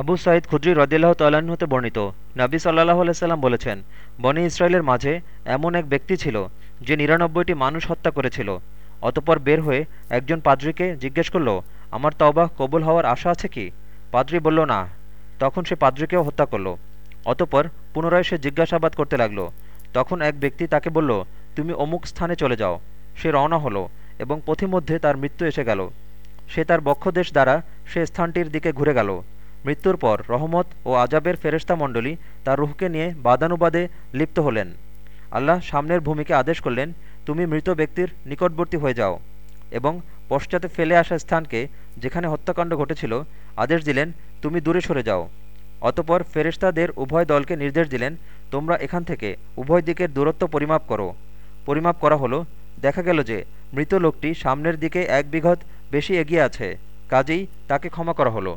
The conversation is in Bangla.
আবু সাঈদ খুদ্রি রদিল্লাহ তাল্লাহ্ন হতে বর্ণিত, নাবী সাল্লাহ আলাইসাল্লাম বলেছেন, বনি ইসরায়েলের মাঝে এমন এক ব্যক্তি ছিল, যে নিরানব্বইটি মানুষ হত্যা করেছিল। অতপর বের হয়ে একজন পাদ্রীকে জিজ্ঞেস করল, আমার তওবাহ কবুল হওয়ার আশা আছে কি? পাদ্রী বলল, না। তখন সে পাদ্রীকেও হত্যা করল। অতপর পুনরায় সে জিজ্ঞাসাবাদ করতে লাগল। তখন এক ব্যক্তি তাকে বলল, তুমি অমুক স্থানে চলে যাও। সে রওনা হলো এবং পথিমধ্যে তার মৃত্যু এসে গেল। সে তার বক্ষদেশ দ্বারা সে স্থানটির দিকে ঘুরে গেল। মৃত্যুর পর রহমত ও আজাবের ফেরেস্তা মণ্ডলী তার রুহকে নিয়ে বাদানুবাদে লিপ্ত হলেন। আল্লাহ সামনের ভূমিকে আদেশ করলেন, তুমি মৃত ব্যক্তির নিকটবর্তী হয়ে যাও এবং পশ্চাতে ফেলে আসা স্থানকে যেখানে হত্যাকাণ্ড ঘটেছিল, আদেশ দিলেন, তুমি দূরে সরে যাও। অতপর ফেরেশতাদের উভয় দলকে নির্দেশ দিলেন, তোমরা এখান থেকে উভয় দিকের দূরত্ব পরিমাপ করো। পরিমাপ করা হলো, দেখা গেল যে মৃত লোকটি সামনের দিকে এক বিঘত বেশি এগিয়ে আছে, কাজেই তাকে ক্ষমা করা হলো।